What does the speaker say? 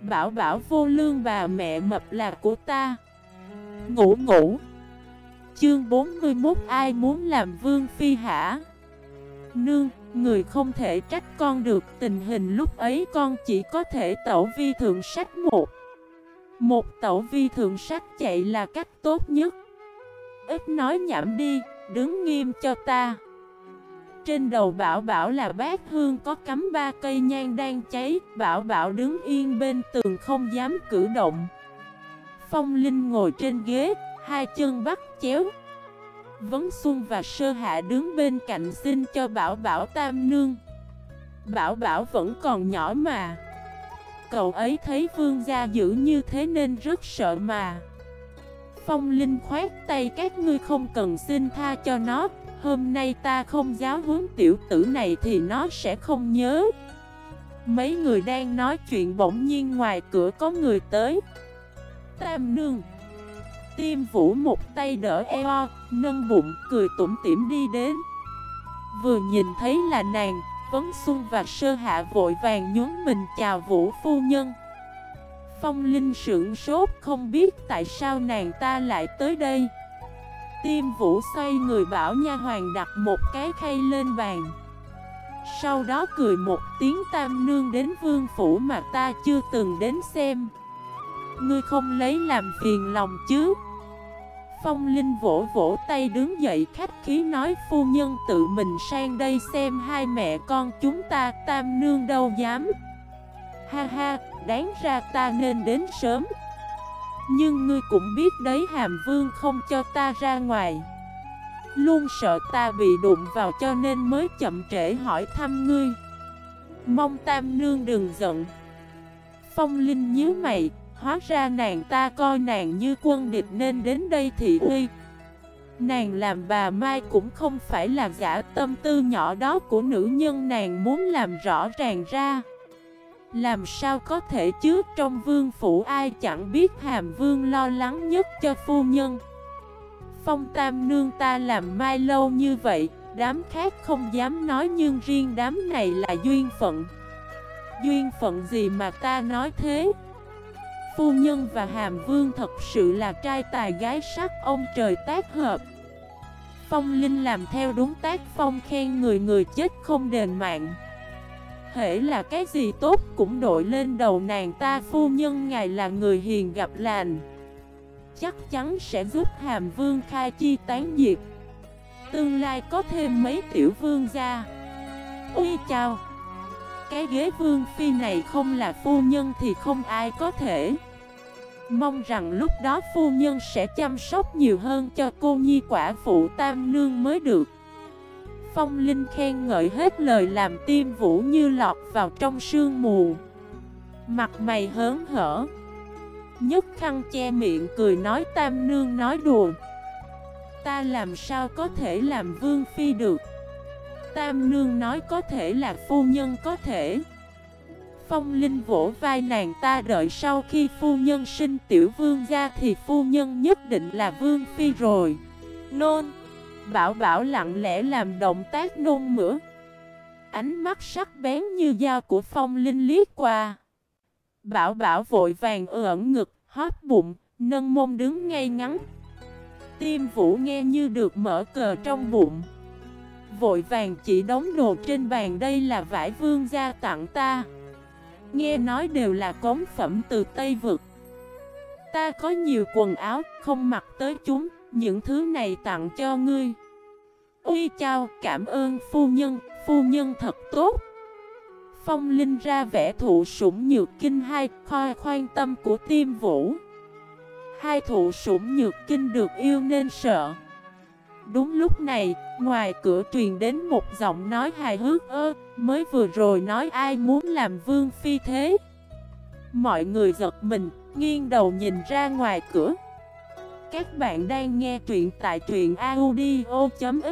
Bảo bảo vô lương bà mẹ mập là của ta. Ngủ ngủ. Chương 41 ai muốn làm vương phi hả? Nương, người không thể trách con được Tình hình lúc ấy con chỉ có thể tẩu vi thượng sách một. Một tẩu vi thượng sách chạy là cách tốt nhất. Ít nói nhảm đi, đứng nghiêm cho ta trên đầu Bảo Bảo là bát hương có cắm ba cây nhang đang cháy Bảo Bảo đứng yên bên tường không dám cử động. Phong Linh ngồi trên ghế, hai chân bắt chéo. Vấn Xuân và Sơ Hạ đứng bên cạnh xin cho Bảo Bảo tam nương. Bảo Bảo vẫn còn nhỏ mà. Cậu ấy thấy vương gia dữ như thế nên rất sợ mà. Phong Linh khoát tay các ngươi không cần xin tha cho nó. Hôm nay ta không giáo huấn tiểu tử này thì nó sẽ không nhớ. Mấy người đang nói chuyện bỗng nhiên ngoài cửa có người tới. Tam nương. Tiêm vũ một tay đỡ eo, nâng bụng, cười tủm tỉm đi đến. Vừa nhìn thấy là nàng, Vấn Xuân và Sơ Hạ vội vàng nhún mình chào vũ phu nhân. Phong Linh sững sốt, không biết tại sao nàng ta lại tới đây. Tiêm vũ xoay người bảo nha hoàng đặt một cái khay lên bàn. Sau đó cười một tiếng, tam nương đến vương phủ mà ta chưa từng đến xem. Ngươi không lấy làm phiền lòng chứ? Phong Linh vỗ vỗ tay đứng dậy, khách khí nói, phu nhân tự mình sang đây xem hai mẹ con chúng ta, tam nương đâu dám. Ha ha, đáng ra ta nên đến sớm. Nhưng ngươi cũng biết đấy Hàm Vương không cho ta ra ngoài. Luôn sợ ta bị đụng vào cho nên mới chậm trễ hỏi thăm ngươi. Mong Tam Nương đừng giận. Phong Linh nhíu mày Hóa ra nàng ta coi nàng như quân địch nên đến đây thị uy. Nàng làm bà Mai cũng không phải là giả tâm tư nhỏ đó của nữ nhân nàng muốn làm rõ ràng ra làm sao có thể chứ? Trong vương phủ ai chẳng biết hàm vương lo lắng nhất cho phu nhân. Phong tam nương ta làm mai lâu như vậy, Đám khác không dám nói nhưng riêng đám này là duyên phận. Duyên phận gì mà ta nói thế? Phu nhân và hàm vương thật sự là trai tài gái sắc, ông trời tác hợp. Phong Linh làm theo đúng tác, phong khen người người chết không đền mạng. Hễ là cái gì tốt cũng đội lên đầu nàng ta, phu nhân ngài là người hiền gặp lành. Chắc chắn sẽ giúp hàm vương khai chi tán diệt. Tương lai có thêm mấy tiểu vương gia. Ui chào Cái ghế vương phi này không là phu nhân thì không ai có thể. Mong rằng lúc đó phu nhân sẽ chăm sóc nhiều hơn cho cô nhi quả phụ tam nương mới được. Phong Linh khen ngợi hết lời làm tim vũ như lọt vào trong sương mù. Mặt mày hớn hở. Nhất khăn che miệng cười nói tam nương nói đùa. Ta làm sao có thể làm vương phi được? Tam nương nói có thể là phu nhân có thể. Phong Linh vỗ vai nàng ta đợi sau khi phu nhân sinh tiểu vương ra thì phu nhân nhất định là vương phi rồi. Nôn. Bảo Bảo lặng lẽ làm động tác nôn mửa. Ánh mắt sắc bén như dao của phong linh liếc qua. Bảo Bảo vội vàng ẩn ngực, hóp bụng, nâng mông đứng ngay ngắn. Tim Vũ nghe như được mở cờ trong bụng. Vội vàng chỉ đóng đồ trên bàn đây là vải vương gia tặng ta. Nghe nói đều là cống phẩm từ Tây Vực. Ta có nhiều quần áo, không mặc tới chúng, những thứ này tặng cho ngươi. Uy chào, cảm ơn phu nhân, phu nhân thật tốt. Phong Linh ra vẻ thụ sủng nhược kinh hai khoai khoan tâm của tiêm vũ. Hai thụ sủng nhược kinh được yêu nên sợ. Đúng lúc này, ngoài cửa truyền đến một giọng nói hài hước ơ Mới vừa rồi nói ai muốn làm vương phi thế? Mọi người giật mình, nghiêng đầu nhìn ra ngoài cửa. Các bạn đang nghe truyện tại truyện audio.fif